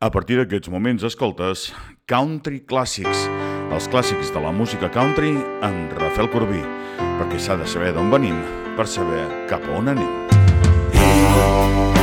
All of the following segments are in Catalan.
A partir d'aquests moments escoltes Country Clàssics, els clàssics de la música country amb Rafael Corbí, perquè s'ha de saber d'on venim per saber cap a on anem.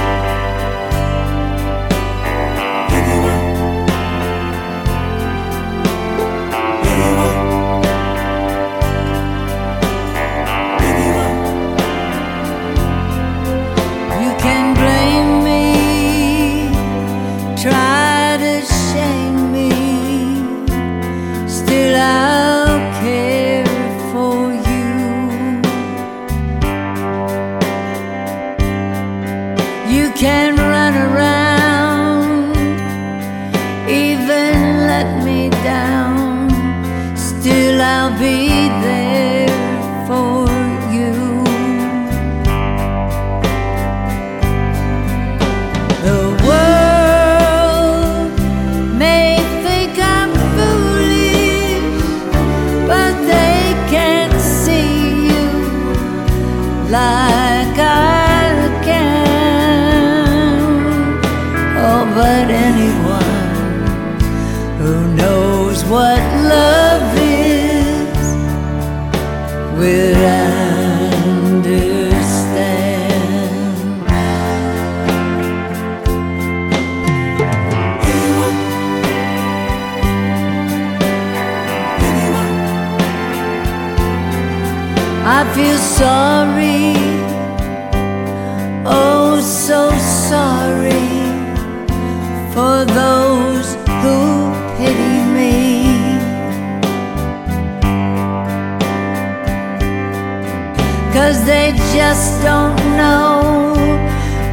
Cause they just don't know.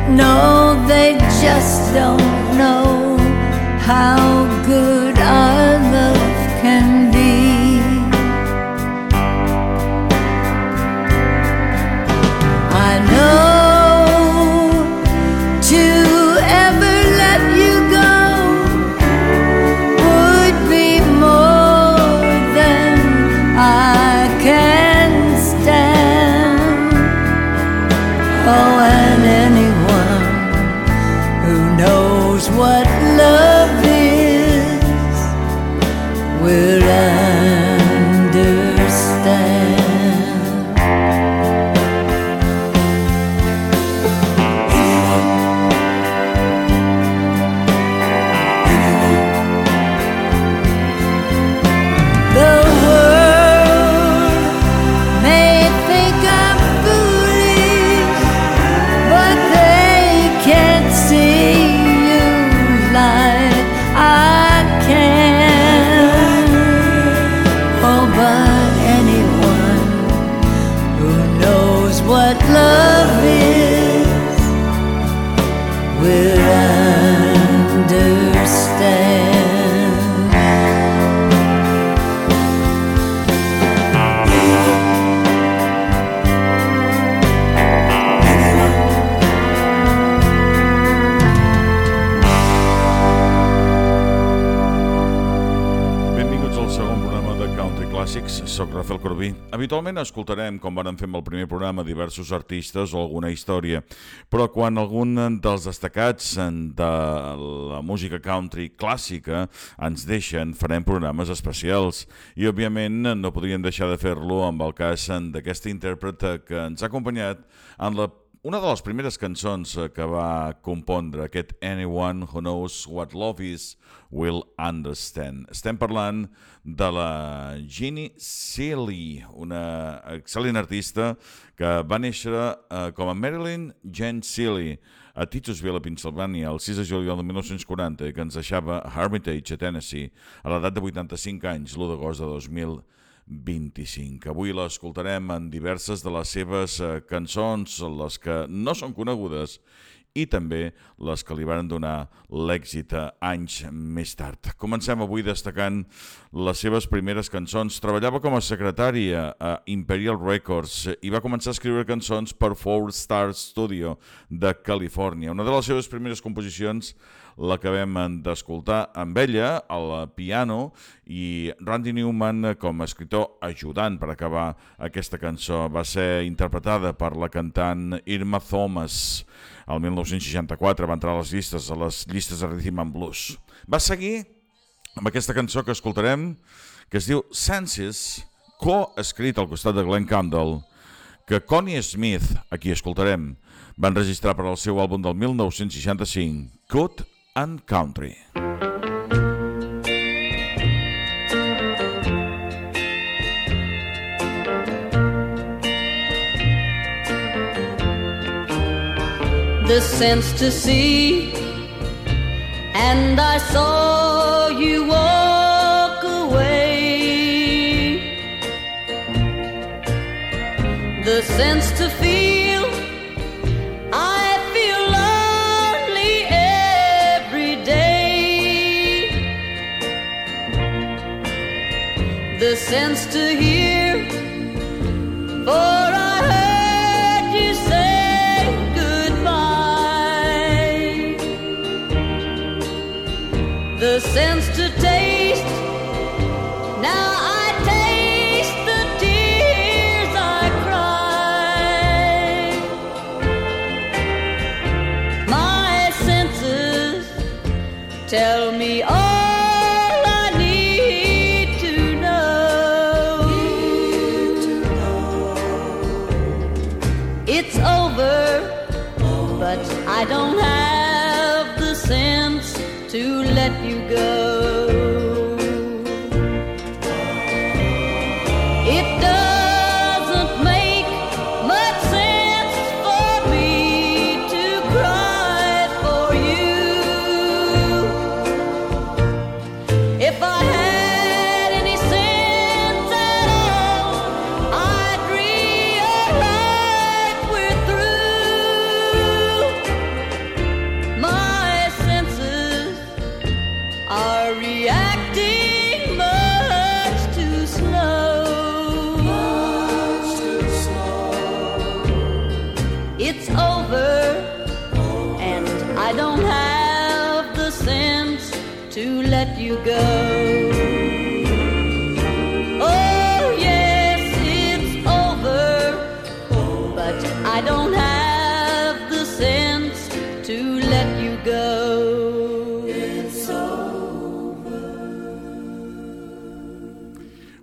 No, they just don't know how good our Habitualment escoltarem, com vam fer amb el primer programa, diversos artistes o alguna història, però quan algun dels destacats de la música country clàssica ens deixen, farem programes especials. I, òbviament, no podríem deixar de fer-lo amb el cas d'aquesta intèrpreta que ens ha acompanyat en la una de les primeres cançons que va compondre aquest Anyone Who Knows What Love Is Will Understand. Estem parlant de la Ginny Seeley, una excel·lent artista que va néixer eh, com a Marilyn Jane Seeley a Titusville, a Pennsylvania, el 6 de juliol de 1940, que ens deixava a Hermitage, a Tennessee, a l'edat de 85 anys, l'1 d'agost de 2000 25. Avui l'escoltarem en diverses de les seves eh, cançons, les que no són conegudes i també les que li van donar l'èxit anys més tard. Comencem avui destacant les seves primeres cançons. Treballava com a secretària a Imperial Records i va començar a escriure cançons per Four Star Studio de Califòrnia. Una de les seves primeres composicions l'acabem d'escoltar amb ella, al piano, i Randy Newman com a escritor ajudant per acabar aquesta cançó. Va ser interpretada per la cantant Irma Thomas. el 1964 va entrar a les llistes, a les llistes de Rhythm and Blues. Va seguir amb aquesta cançó que escoltarem, que es diu Senses, co-escrit al costat de Glenn Campbell, que Connie Smith, aquí escoltarem, va enregistrar per al seu àlbum del 1965, Good and Country. the sense to see, and I saw you walk away. The sense to feel, I feel lonely every day. The sense to hear, for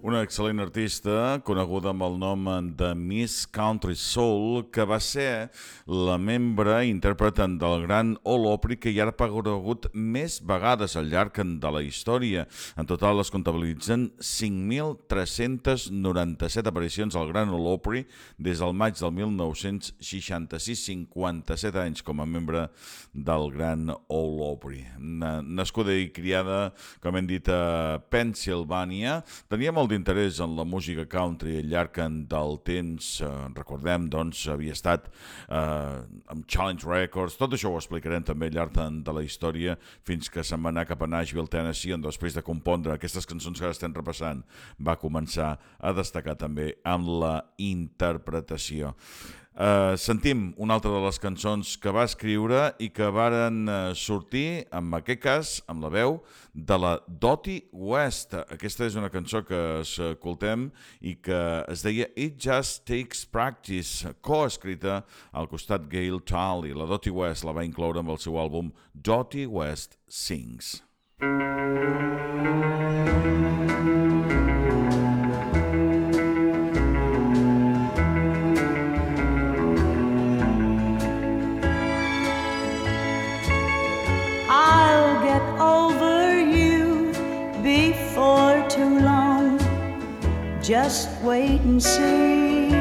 Una excel·lent artista coneguda amb el nom de Miss Country Soul, que va ser la membre i intèrpret del gran All Opry, que ja ha aparegut més vegades al llarg de la història. En total es comptabilitzen 5.397 aparicions al gran All Opry des del maig del 1966, 57 anys com a membre del gran All Opry. Na- Nascuda i criada, com hem dit, a Pennsylvania, tenia molt d'interès en la música country al llarg del temps. Eh, recordem, doncs, havia estat eh, amb Challenge Records. Tot això ho explicarem també al llarg de la història fins que se'n va anar cap a Nashville, Tennessee, on després de compondre aquestes cançons que ara estem repassant va començar a destacar també amb la interpretació. Uh, sentim una altra de les cançons que va escriure i que varen uh, sortir, en aquest cas, amb la veu de la Dottie West. Aquesta és una cançó que escoltem i que es deia It Just Takes Practice, coescrita al costat Gail Talley. La Dottie West la va incloure amb el seu àlbum Dottie West Sings. I'll Just wait and see.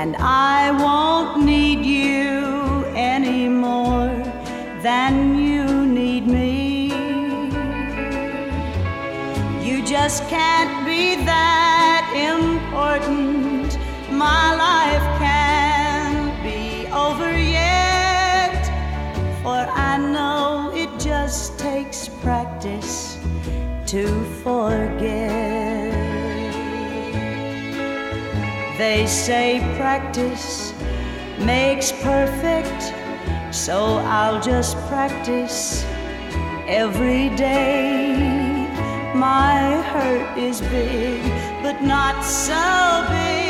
And I won't need you any more than you need me. You just can't be that important. My life They say practice makes perfect, so I'll just practice every day. My hurt is big, but not so big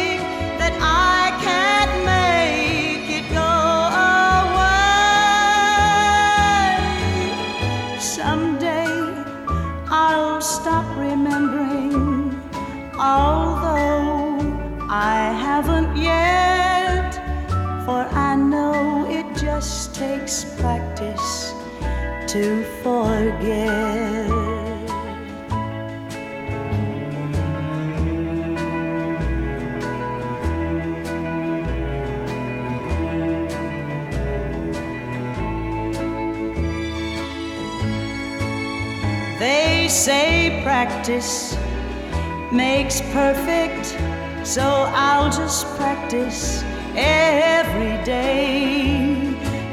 practice makes perfect, so I'll just practice every day.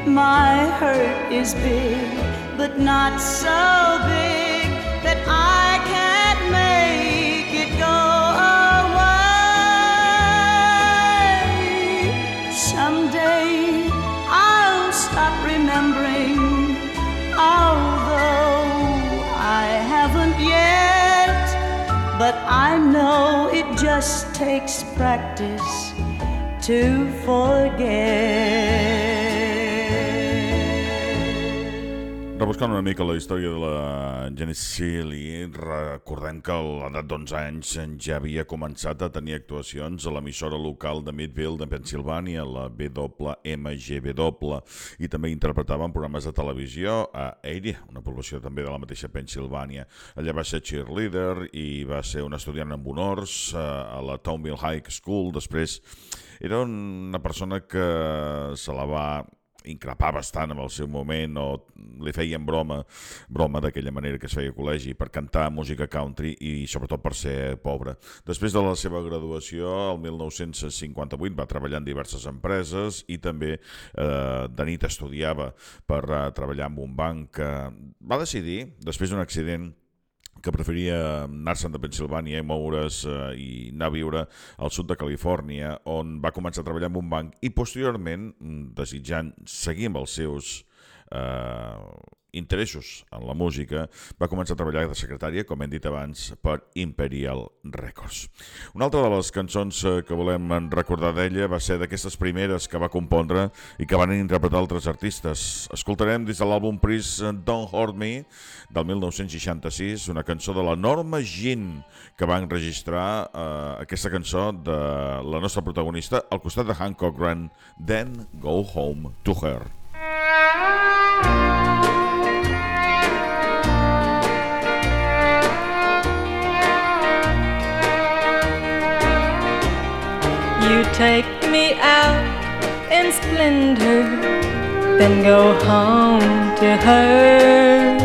My hurt is big, but not so big But I know it just takes practice to forget. Rebuscant una mica la història de la Janis Seeley, recordem que a l'edat d'11 anys ja havia començat a tenir actuacions a l'emissora local de Midville de Pensilvània, la WMGW, i també interpretava en programes de televisió a Erie, una població també de la mateixa Pensilvània. Allà va ser cheerleader i va ser un estudiant amb honors eh, a la Townville High School. Després era una persona que se la va increpar bastant en el seu moment o li feien broma broma d'aquella manera que es feia a col·legi per cantar música country i sobretot per ser pobre. Després de la seva graduació, el 1958 va treballar en diverses empreses i també eh, de nit estudiava per eh, treballar en un banc. Eh, va decidir, després d'un accident que preferia anar-se'n de Pensilvània i moure's eh, i anar a viure al sud de Califòrnia, on va començar a treballar en un banc i posteriorment, mm, desitjant seguir amb els seus eh, interessos en la música, va començar a treballar de secretària, com hem dit abans, per Imperial Records. Una altra de les cançons eh, que volem recordar d'ella va ser d'aquestes primeres que va compondre i que van interpretar altres artistes. Escoltarem des de l'àlbum Pris Don't Hurt Me, del 1966, una cançó de la Norma Jean, que va enregistrar eh, aquesta cançó de la nostra protagonista al costat de Hancock Grant, Then Go Home to Her. You take me out in splendor, then go home to her.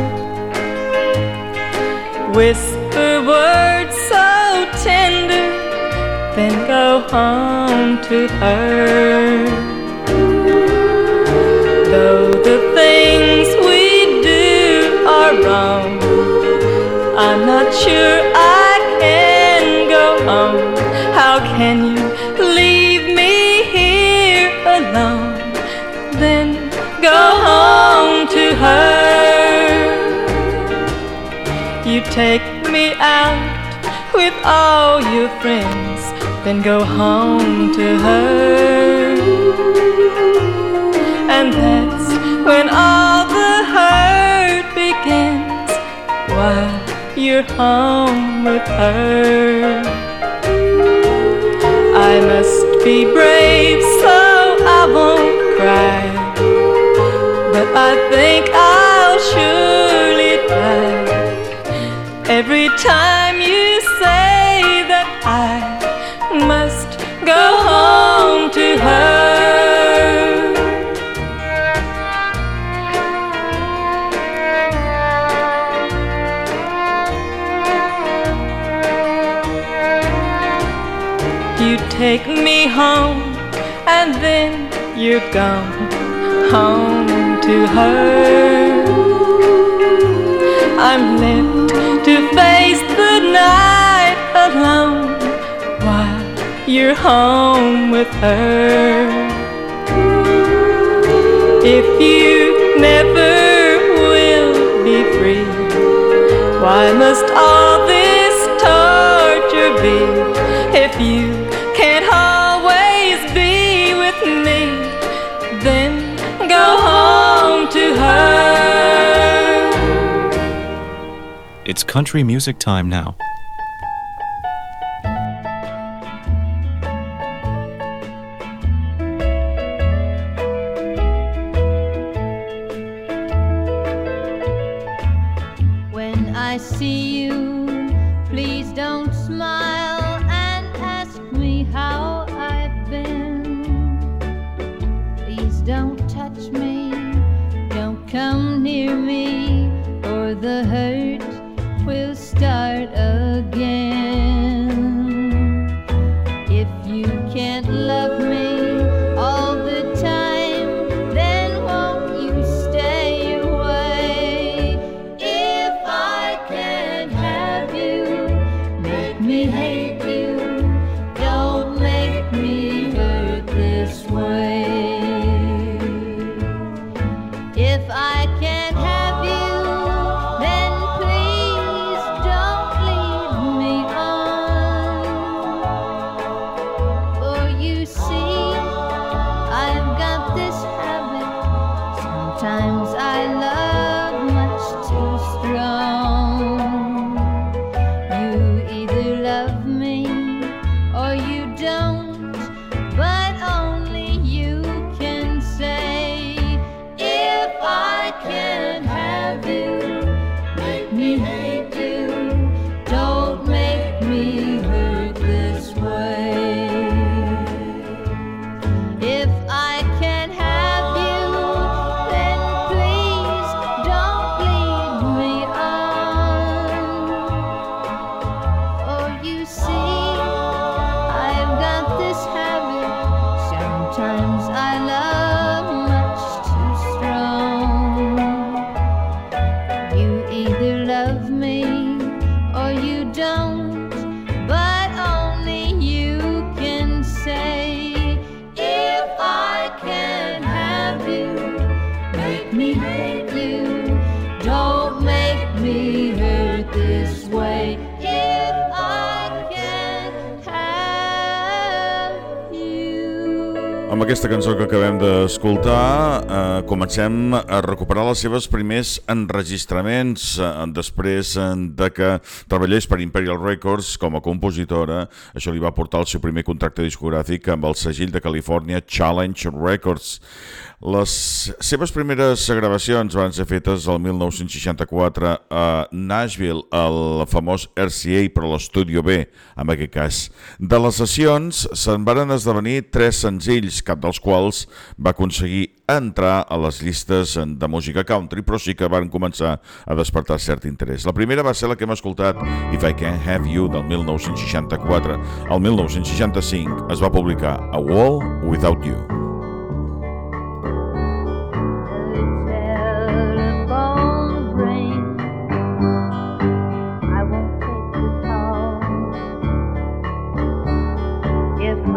Whisper words so tender, then go home to her. Take me out with all your friends, then go home to her. And that's when all the hurt begins while you're home with her. I must be brave so I won't cry. But I think I'll surely home and then you're gone home to her. I'm left to face the night alone while you're home with her. If you never will be free, why must all this torture be? If you It's country music time now. aquesta cançó que acabem d'escoltar eh, comencem a recuperar les seves primers enregistraments eh, després eh, de que treballés per Imperial Records com a compositora. Això li va portar el seu primer contracte discogràfic amb el segell de Califòrnia Challenge Records. Les seves primeres gravacions van ser fetes el 1964 a Nashville, al famós RCA, però l'Estudio B, en aquest cas. De les sessions se'n varen esdevenir tres senzills, cap cap dels quals va aconseguir entrar a les llistes de música country, però sí que van començar a despertar cert interès. La primera va ser la que hem escoltat, If I Can't Have You, del 1964. El 1965 es va publicar A Wall Without You.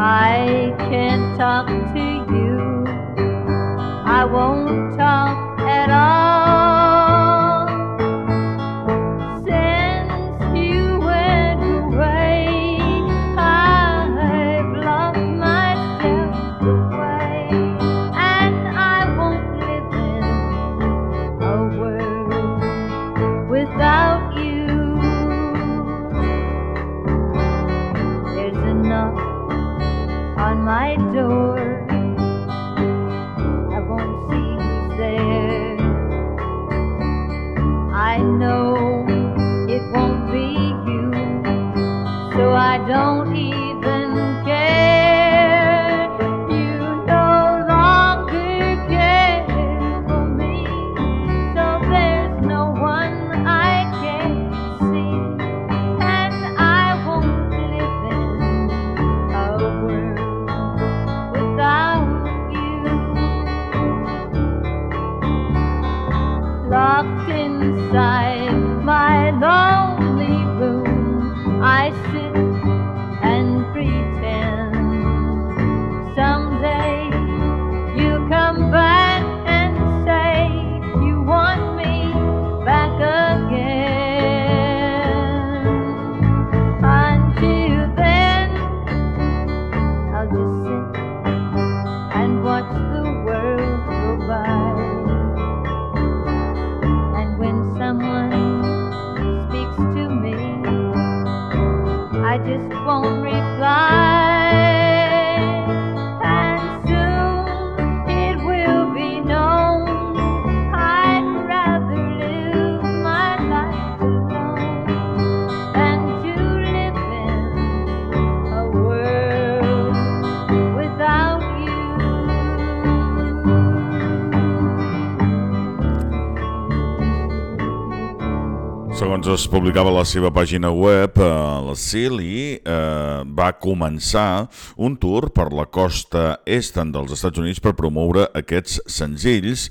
I can't talk to you. I won't talk at all. I do. Es publicava la seva pàgina web, eh, la Silly eh, va començar un tour per la costa est dels Estats Units per promoure aquests senzills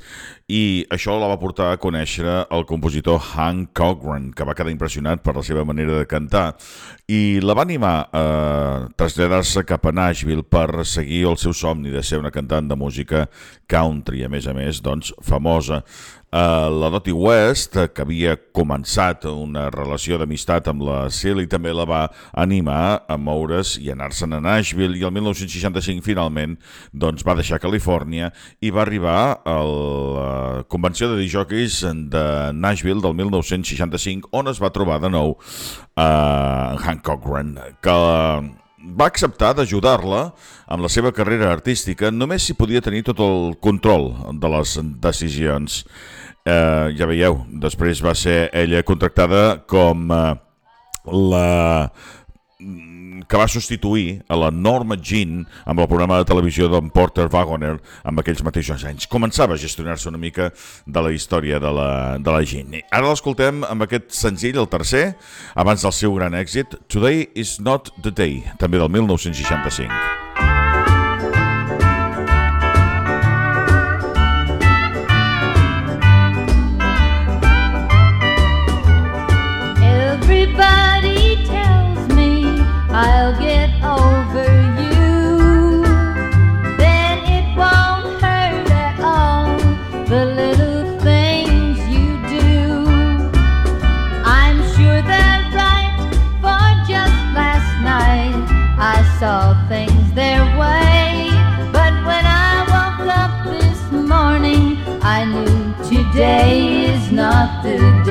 i això la va portar a conèixer el compositor Hank Cochran, que va quedar impressionat per la seva manera de cantar i la va animar a traslladar-se cap a Nashville per seguir el seu somni de ser una cantant de música country, a més a més, doncs, famosa. Uh, la Dottie West, que havia començat una relació d'amistat amb la Silly, també la va animar a moure's i anar-se'n a Nashville i el 1965 finalment doncs, va deixar Califòrnia i va arribar a convenció de disjockeys de Nashville del 1965 on es va trobar de nou uh, Hank Cochran, que va acceptar d'ajudar-la amb la seva carrera artística només si podia tenir tot el control de les decisions. Eh, ja veieu, després va ser ella contractada com eh, la que va substituir a la Norma Jean amb el programa de televisió d'en Porter Wagoner amb aquells mateixos anys. Començava a gestionar-se una mica de la història de la, de la Jean. Ara l'escoltem amb aquest senzill, el tercer, abans del seu gran èxit, Today is not the day, també del 1965.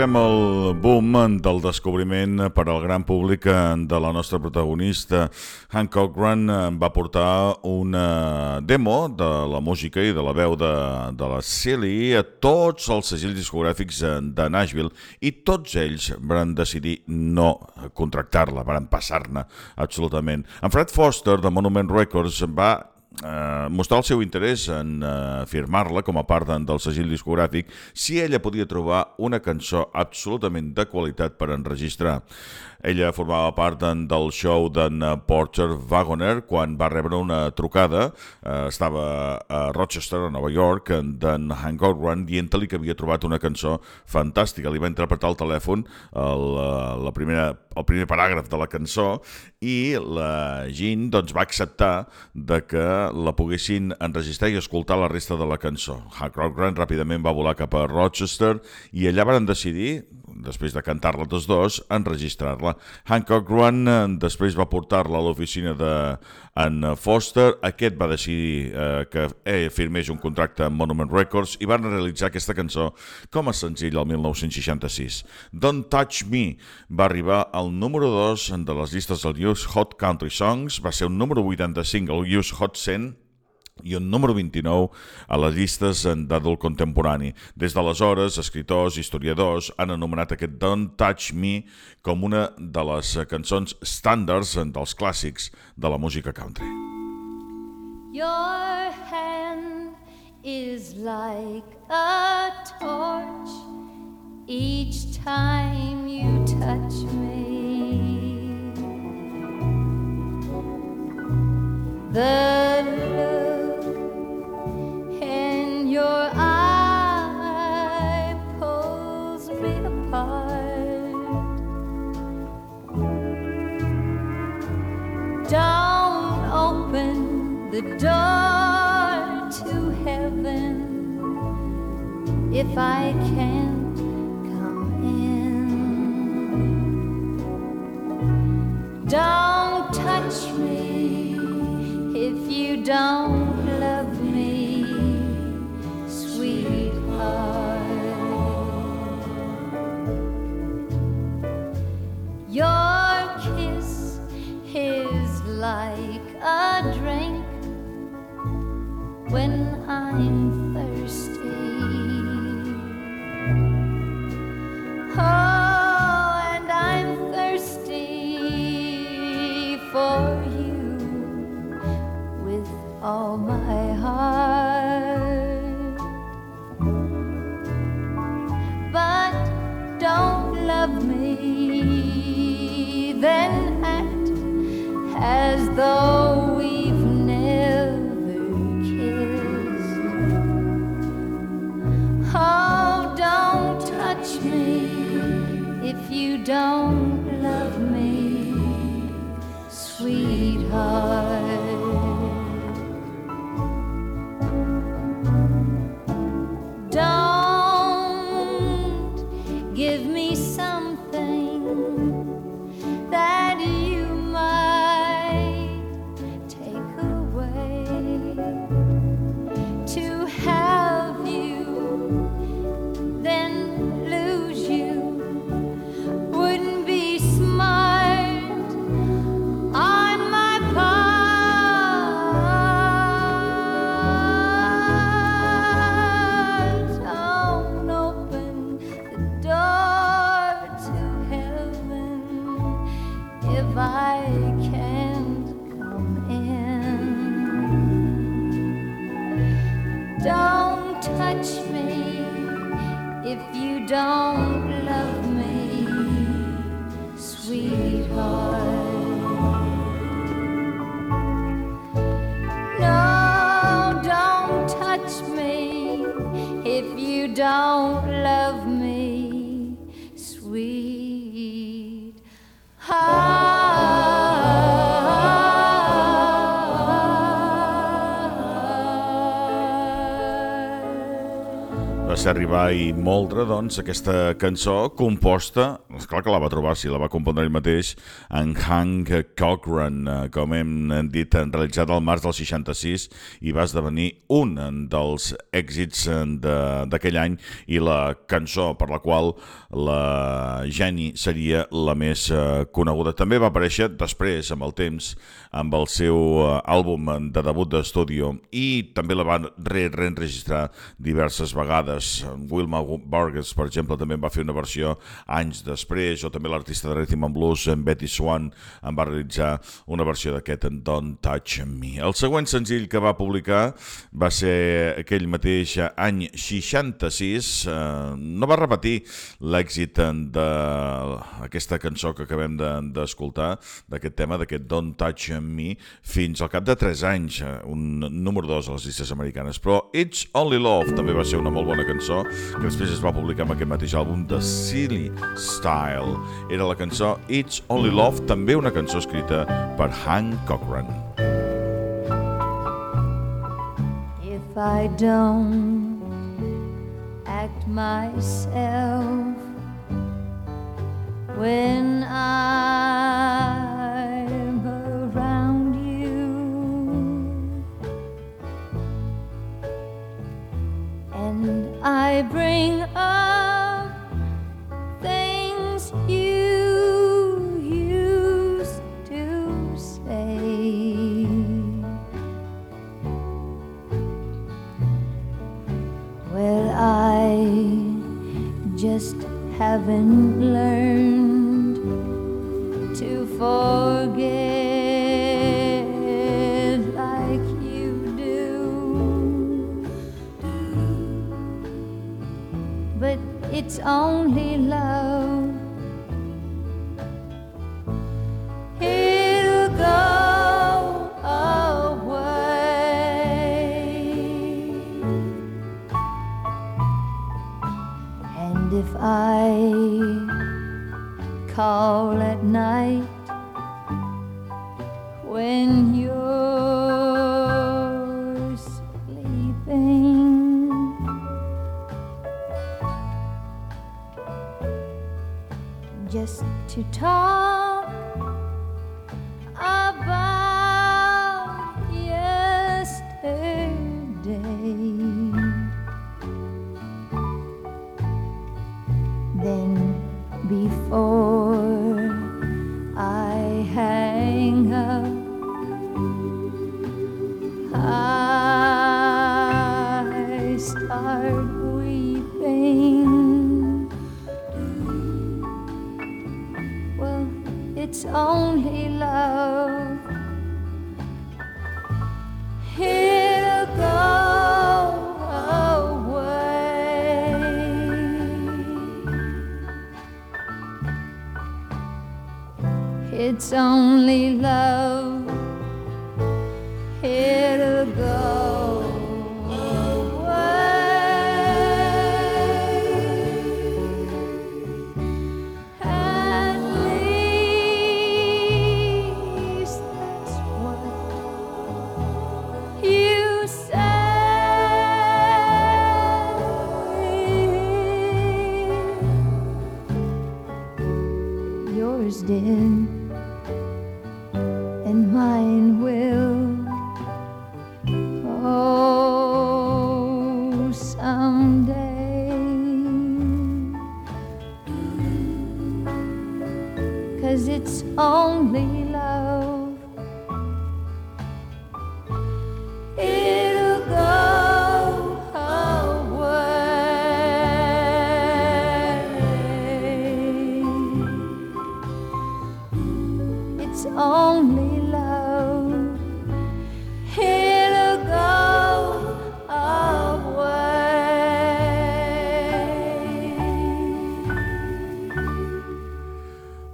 I arribem al boom del descobriment per al gran públic de la nostra protagonista. Hancock Run va portar una demo de la música i de la veu de, de la Silly a tots els segells discogràfics de Nashville i tots ells van decidir no contractar-la, van passar-ne absolutament. En Fred Foster de Monument Records va eh, mostrar el seu interès en eh, firmar-la com a part del segell discogràfic si ella podia trobar una cançó absolutament de qualitat per enregistrar. Ella formava part en, del show d'en Porter Wagoner quan va rebre una trucada, eh, estava a Rochester, a Nova York, d'en Hank Run, dient-li que havia trobat una cançó fantàstica. Li va interpretar al telèfon el, eh, la primera, el primer paràgraf de la cançó i la Jean doncs, va acceptar de que la poguessin enregistrar i escoltar la resta de la cançó. Hank Run ràpidament va volar cap a Rochester i allà van decidir després de cantar-la tots dos, enregistrar-la. Hancock Run eh, després va portar-la a l'oficina de en Foster. Aquest va decidir eh, que eh, firmés un contracte amb Monument Records i van realitzar aquesta cançó com a senzill el 1966. Don't Touch Me va arribar al número 2 de les llistes del US Hot Country Songs, va ser un número 85 al US Hot 100 i un número 29 a les llistes d'adult contemporani. Des d'aleshores, escriptors i historiadors han anomenat aquest Don't Touch Me com una de les cançons estàndards dels clàssics de la música country. Your hand is like a torch each time you touch me. The in your eye pulls me apart. Don't open the door to heaven if I can't if arribar i moldre, doncs, aquesta cançó composta, esclar que la va trobar, si la va compondre ell mateix, en Hank Cochran, eh, com hem dit, realitzat al març del 66, i va esdevenir un dels èxits eh, de- d'aquell any i la cançó per la qual la Jenny seria la més eh, coneguda. També va aparèixer després, amb el temps, amb el seu àlbum de debut d'estudi i també la van re reenregistrar diverses vegades. Wilma Burgess, per exemple, també va fer una versió anys després, o també l'artista de Rhythm and Blues, en Betty Swan, en va realitzar una versió d'aquest en Don't Touch Me. El següent senzill que va publicar va ser aquell mateix any 66. Eh, no va repetir l'èxit d'aquesta cançó que acabem de- d'escoltar, d'aquest tema, d'aquest Don't Touch Me, fins al cap de 3 anys, eh, un número 2 a les llistes americanes. Però It's Only Love també va ser una molt bona cançó, que després es va publicar amb aquest mateix àlbum de Silly Style. Era la cançó It's Only Love, també una cançó escrita per Hank Cochran. If I don't act myself when I'm it's It's only love.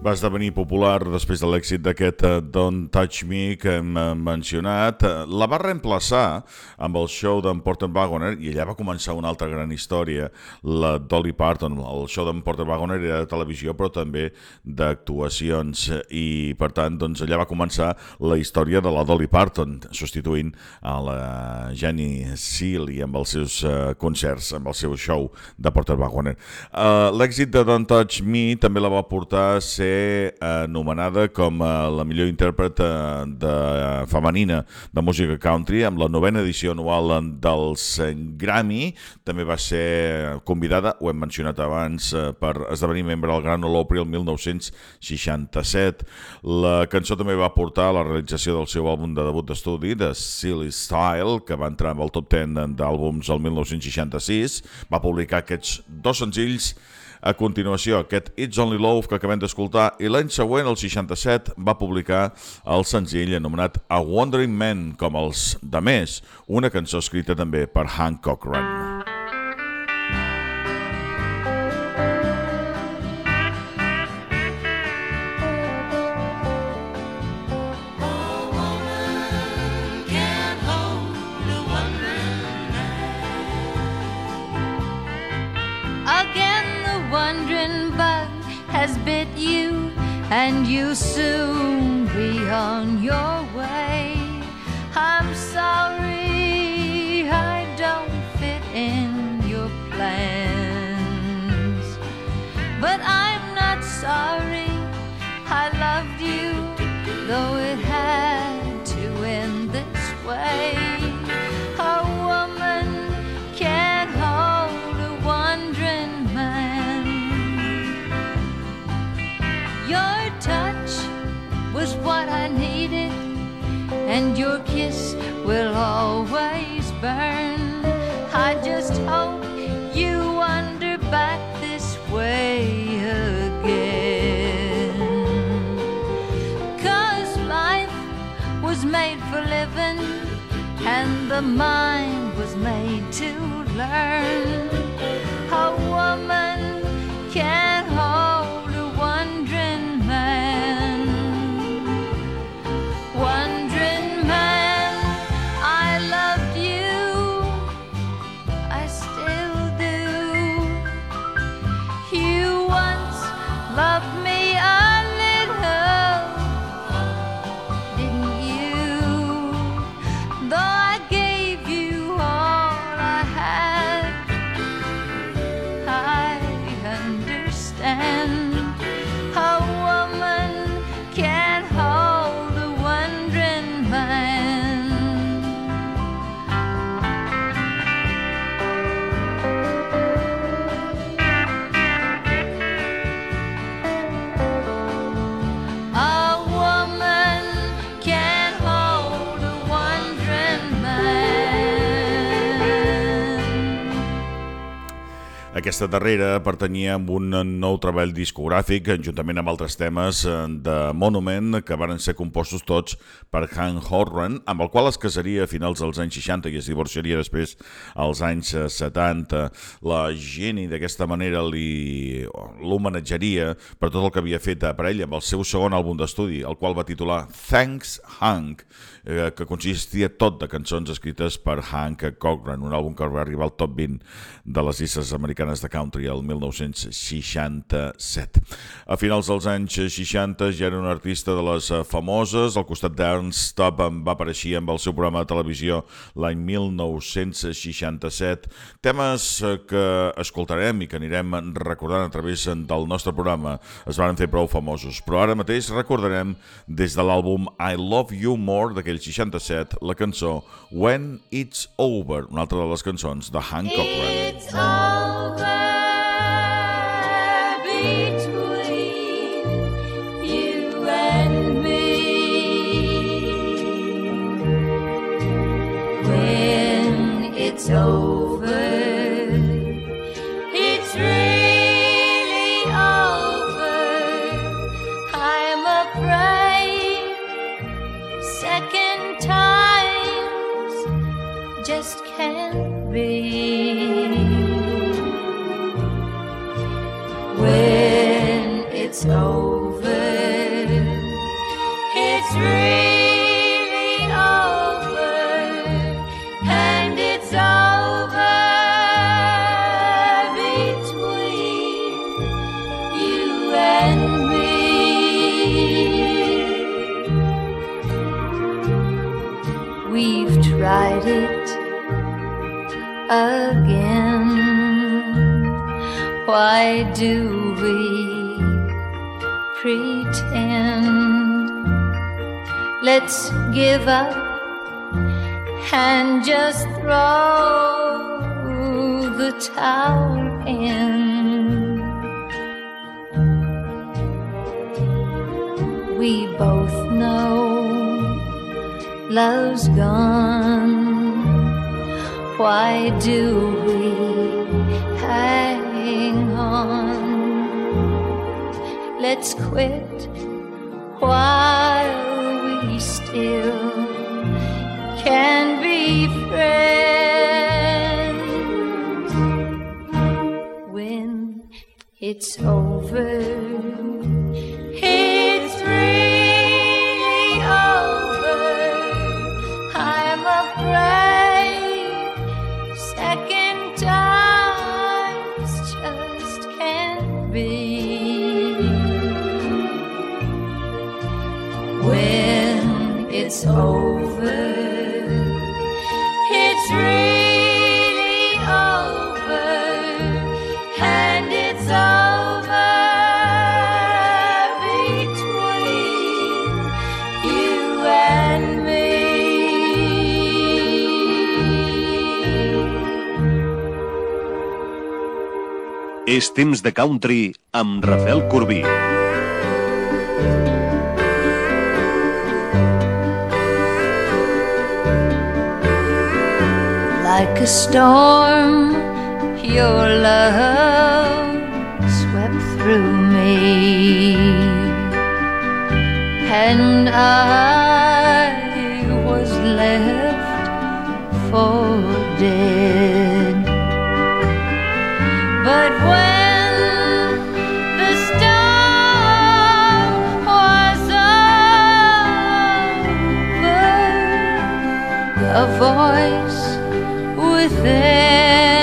Va esdevenir popular després de l'èxit d'aquest eh, Don't Touch Me que hem eh, mencionat. Eh, La va reemplaçar amb el show d'en Porter Wagoner i allà va començar una altra gran història, la Dolly Parton. El show d'en Porter Wagoner era de televisió però també d'actuacions i per tant doncs, allà va començar la història de la Dolly Parton substituint a la Jenny Seeley amb els seus concerts, amb el seu show de Porter Wagoner. L'èxit de Don't Touch Me també la va portar a ser anomenada com uh, la millor intèrpret uh, de, femenina de música country amb la novena edició anual dels eh, Grammy. També va ser convidada, ho hem mencionat abans, per esdevenir membre del Gran Ole Opry el 1967. La cançó també va portar a la realització del seu àlbum de debut d'estudi, de Silly Style, que va entrar amb el top 10 d'àlbums el 1966. Va publicar aquests dos senzills a continuació, aquest It's Only Love que acabem d'escoltar i l'any següent, el 67, va publicar el senzill anomenat A Wandering Man, com els de més, una cançó escrita també per Hank Cochran. And you soon be on your way. I'm sorry I don't fit in your plans, but I'm not sorry and your kiss will always burn. I just hope you wander back this way again. Cause life was made for living, and the mind was made to learn. A woman can't Aquesta darrera pertanyia a un nou treball discogràfic, juntament amb altres temes eh, de Monument, que varen ser compostos tots per Hank Horran, amb el qual es casaria a finals dels anys 60 i es divorciaria després als anys eh, 70. La Jenny d'aquesta manera li l'homenatjaria per tot el que havia fet per ell amb el seu segon àlbum d'estudi, el qual va titular Thanks Hank, eh, que consistia tot de cançons escrites per Hank Cochran, un àlbum que va arribar al top 20 de les llistes americanes de country el 1967. A finals dels anys 60 ja era un artista de les eh, famoses, al costat d'Ernst Tubb va apareixer amb el seu programa de televisió l'any 1967. Temes eh, que escoltarem i que anirem recordant a través del nostre programa es van fer prou famosos, però ara mateix recordarem des de l'àlbum I Love You More d'aquell 67 la cançó When It's Over, una altra de les cançons de Hank Cochran. It's over between you and me. When it's over, Why do we pretend? Let's give up and just throw the towel in. We both know love's gone. Why do we on? Let's quit while we still can be friends. When it's over, temps de country amb Rafael Corbí. Like a storm, your love swept through me And I was left for dead a voice within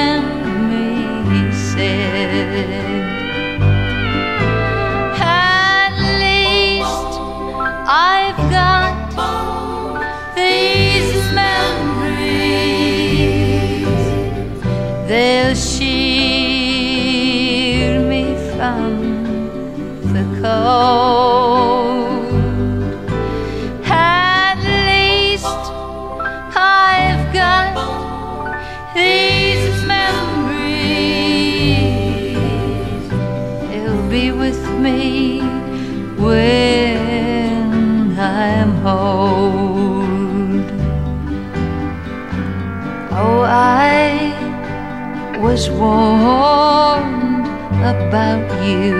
warned about you.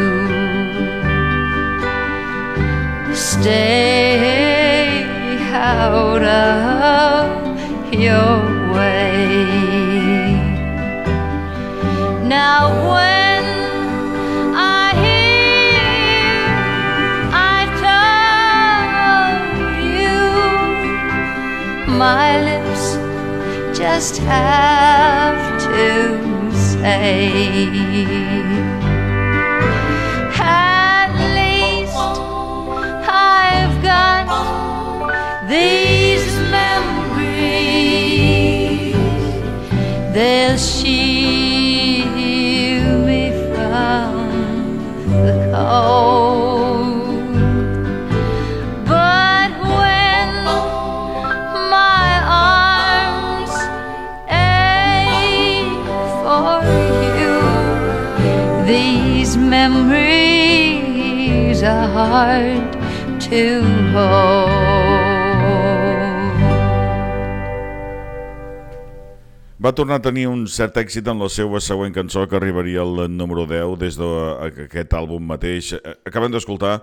Stay out of your way. Now, when I hear I told you, my lips just have to say. To Tornar a tenir un cert èxit en la seva següent cançó que arribaria al número 10 des d'aquest àlbum mateix. Acabem d'escoltar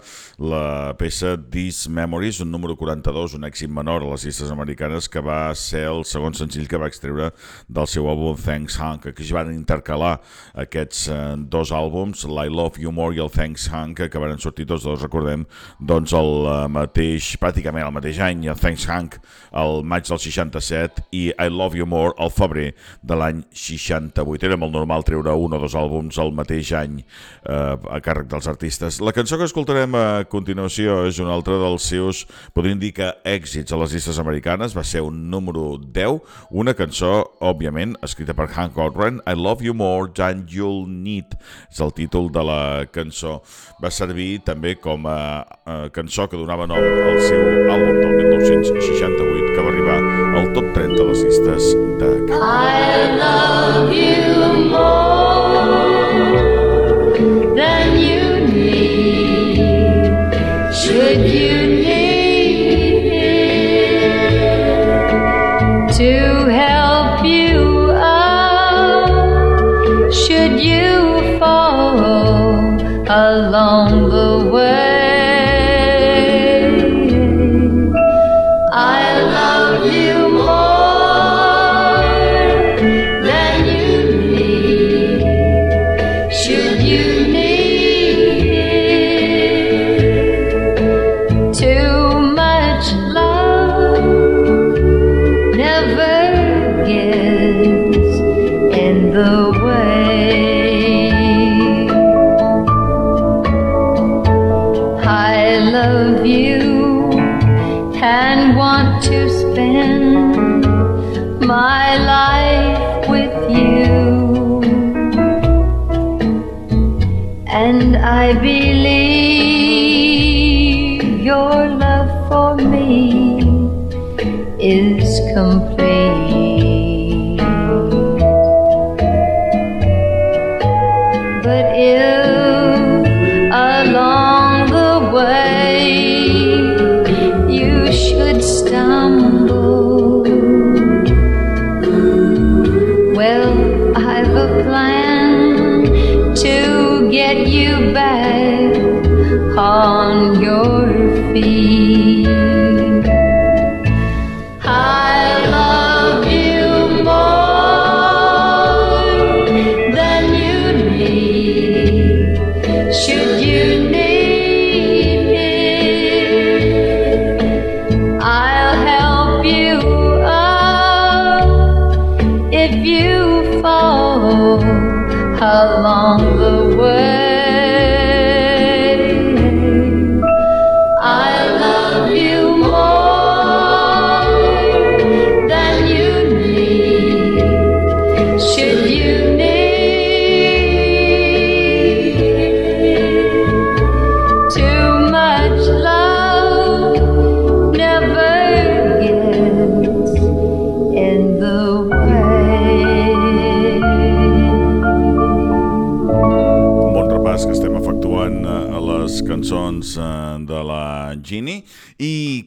la peça These Memories, un número 42, un èxit menor a les llistes americanes que va ser el segon senzill que va extreure del seu àlbum Thanks Hank, que ja van intercalar aquests eh, dos àlbums, l'I Love You More i el Thanks Hank, que van sortir tots dos, recordem, doncs el eh, mateix, pràcticament el mateix any, el Thanks Hank el maig del 67 i I Love You More al febrer de l'any 68. Era molt normal treure un o dos àlbums al mateix any eh, a càrrec dels artistes. La cançó que escoltarem a continuació és una altra dels seus, podríem dir que èxits a les llistes americanes, va ser un número 10, una cançó, òbviament, escrita per Hank Cochran, I Love You More Than You'll Need, és el títol de la cançó. Va servir també com a, a cançó que donava nom al seu àlbum del 1968, top 30 de les llistes de Canadà. I love you more than you need. Should you for me is complete.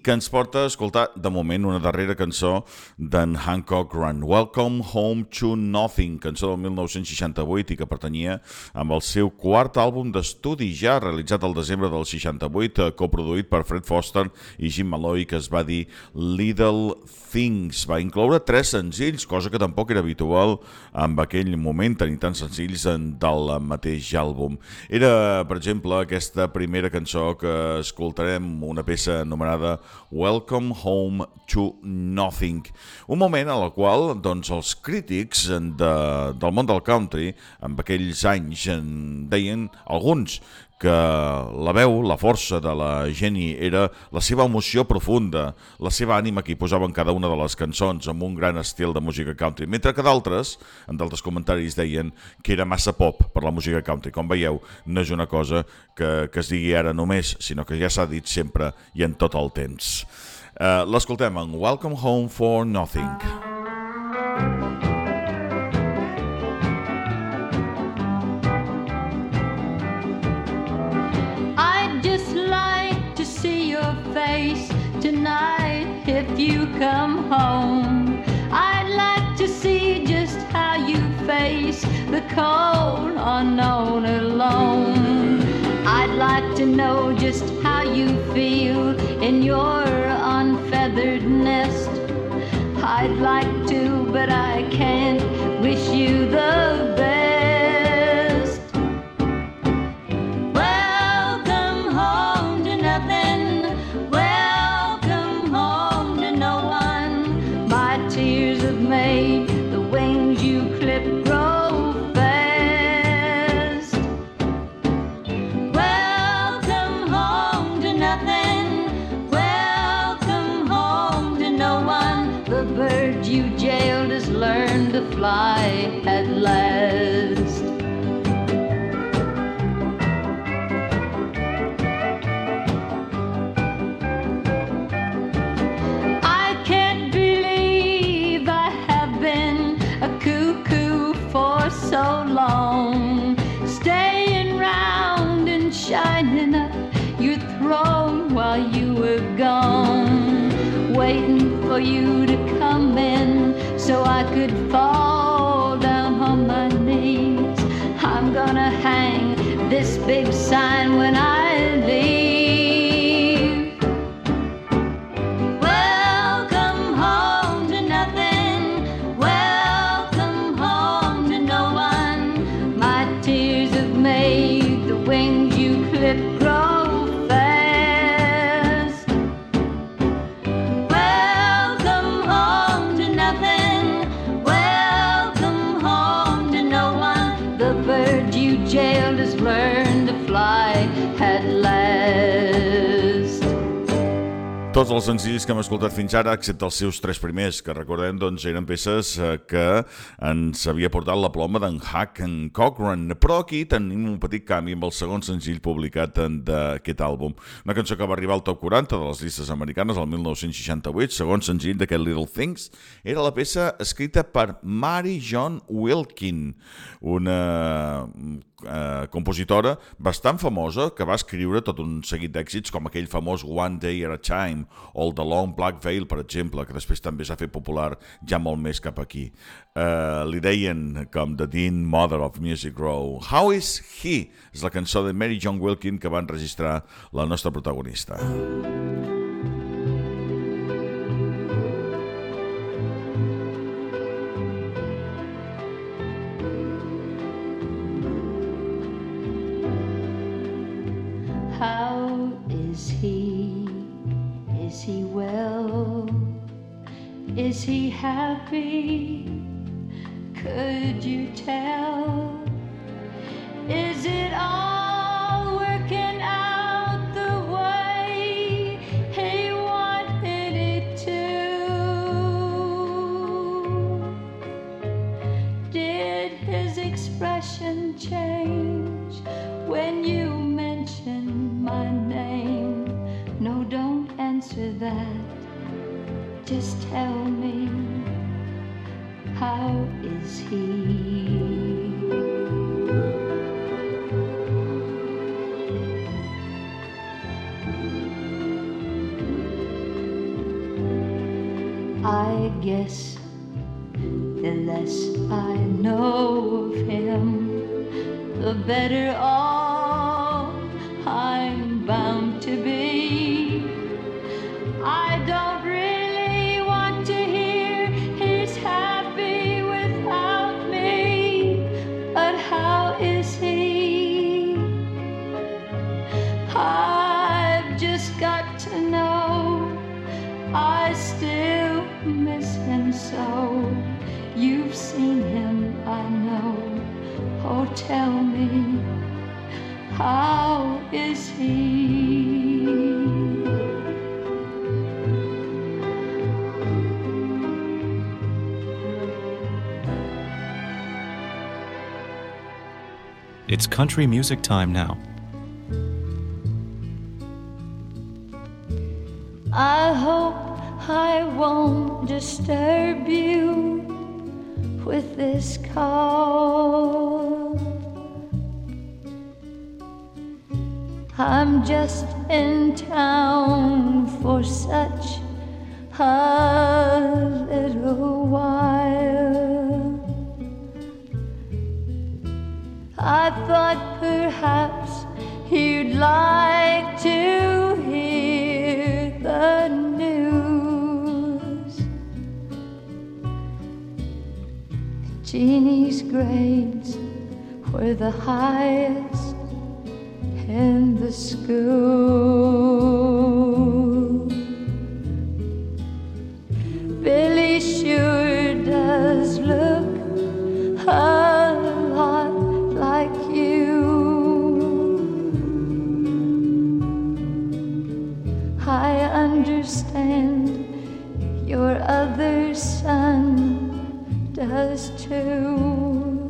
Que ens porta a escoltar de moment una darrera cançó d'en Hancock Run, Welcome Home to Nothing, cançó del 1968 i que pertanyia amb el seu quart àlbum d'estudi ja realitzat al desembre del 68, eh, coproduït per Fred Foster i Jim Malloy, que es va dir Little Things. Va incloure tres senzills, cosa que tampoc era habitual en aquell moment, tenir tants senzills en- del mateix àlbum. Era, per exemple, aquesta primera cançó que escoltarem, una peça anomenada Welcome Home to Nothing. Un moment en el qual doncs, els crítics de, del món del country, en aquells anys, en deien alguns que la veu, la força de la Jenny era la seva emoció profunda, la seva ànima que hi posava en cada una de les cançons, amb un gran estil de música country, mentre que d'altres, en d'altres comentaris, deien que era massa pop per la música country. Com veieu, no és una cosa que, que es digui ara només, sinó que ja s'ha dit sempre i en tot el temps. Uh, L'escoltem en Welcome Home for Nothing. I'd you come home. I'd like to see just how you face the cold unknown alone. I'd like to know just how you feel in your unfeathered nest. I'd like to, but I can't wish you the best. You to come in so I could fall Tots els senzills que hem escoltat fins ara, excepte els seus tres primers, que recordem doncs, eren peces eh, que ens havia portat la ploma d'en Hack en Cochran. Però aquí tenim un petit canvi amb el segon senzill publicat d'aquest àlbum. Una cançó que va arribar al top 40 de les llistes americanes el 1968, segon senzill d'aquest Little Things, era la peça escrita per Mary John Wilkin, una eh, compositora bastant famosa que va escriure tot un seguit d'èxits com aquell famós One Day at a Time o el The Long Black Veil, per exemple, que després també s'ha fet popular ja molt més cap aquí. Eh, li deien com The Dean Mother of Music Row. How is he? És la cançó de Mary John Wilkin que va enregistrar la nostra protagonista. is he? Is he well? Is he happy? Could you tell? Is it all working out the way he wanted it to? Did his expression change tell me, how is he? I guess the less I know of him, the better off It's country music time now. I hope I won't disturb you with this call. I'm just in town for such a little while. I thought perhaps you'd like to hear the news. Jeannie's grades were the highest in the school. Billy sure does look other son does too.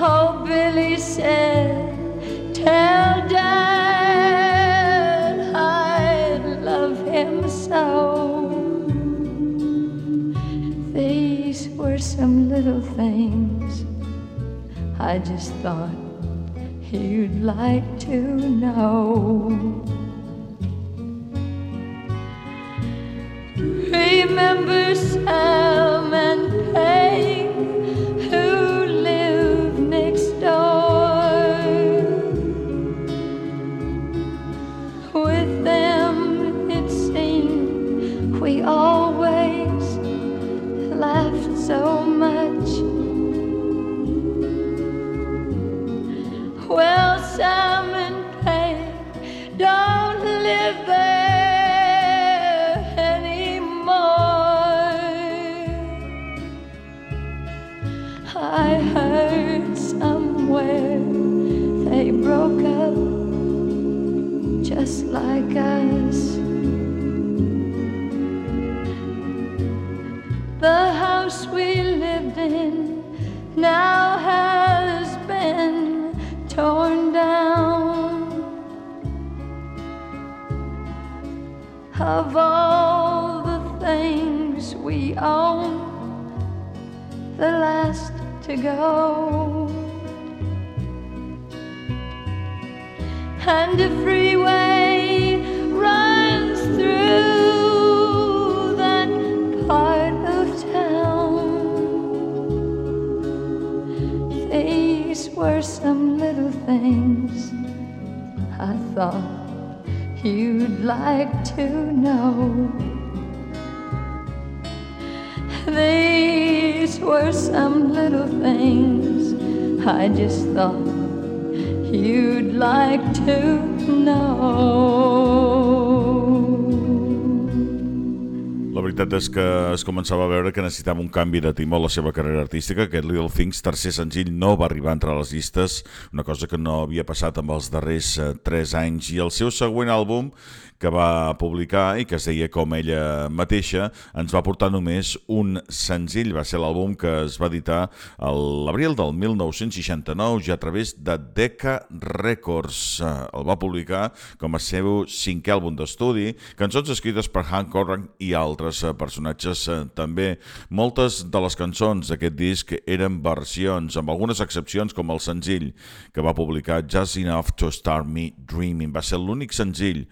Oh, Billy said, Tell Dad I love him so. These were some little things I just thought you'd like to know. Remember Sam and who lived next door. With them, it seemed we always laughed so much. Well, like us. The house we lived in now has been torn down. Of all the things we own, the last to go. And a things I thought you'd like to know. These were some little things I just thought you'd like to know. Veritat és que es començava a veure que necessitava un canvi de timó a la seva carrera artística. Aquest Little Things, tercer senzill, no va arribar entre les llistes, una cosa que no havia passat amb els darrers eh, tres anys. I el seu següent àlbum, que va publicar i que es deia com ella mateixa, ens va portar només un senzill. Va ser l'àlbum que es va editar l'abril del 1969 ja a través de Decca Records. Eh, El va publicar com a seu cinquè àlbum d'estudi, cançons escrites per Hank Corran i altres eh, personatges eh, també. Moltes de les cançons d'aquest disc eren versions, amb algunes excepcions com el senzill que va publicar Just Enough to Start Me Dreaming. Va ser l'únic senzill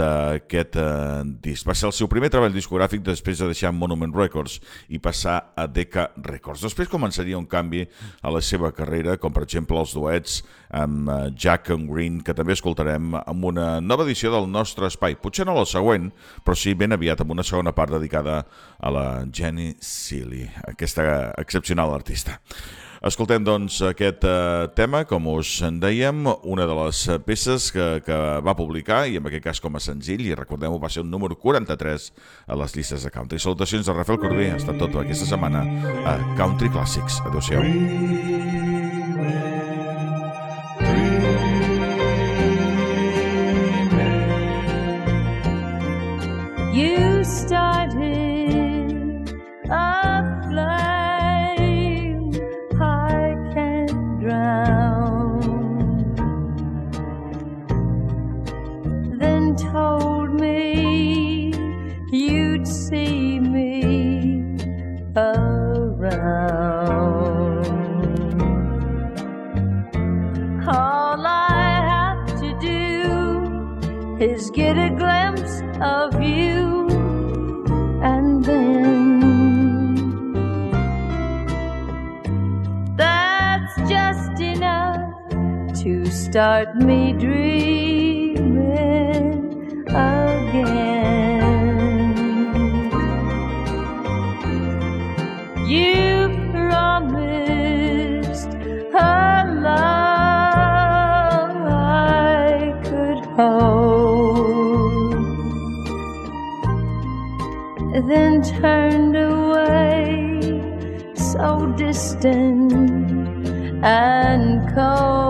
d'aquest eh, disc. Va ser el seu primer treball discogràfic després de deixar Monument Records i passar a Decca Records. Després començaria un canvi a la seva carrera, com per exemple els duets amb eh, Jack and Green, que també escoltarem amb una nova edició del nostre espai. Potser no la següent, però sí ben aviat amb una segona part dedicada a la Jenny Seeley, aquesta excepcional artista. Escoltem, doncs, aquest eh, tema, com us en dèiem, una de les peces que, que va publicar, i en aquest cas com a senzill, i recordem-ho, va ser un número 43 a les llistes de country. Salutacions de Rafael Corbí, ha estat tot aquesta setmana a Country Classics. Adéu-siau. You Then told me you'd see me around. All I have to do is get a glimpse of you, to start me dreaming again. You promised a love I could hold, then turned away, so distant and cold.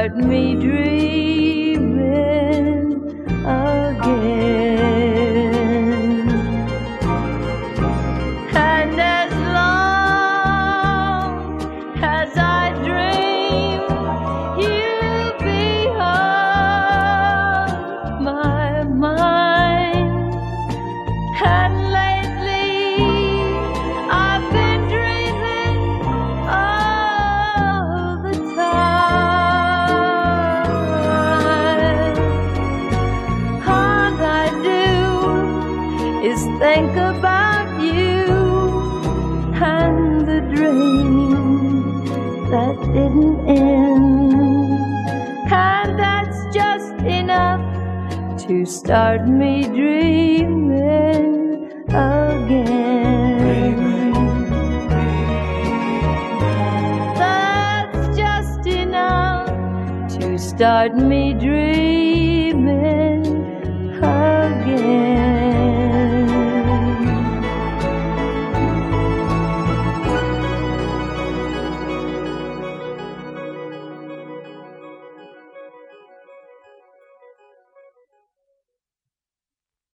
To start me dreaming to start me dreaming again. That's just enough to start me dreaming.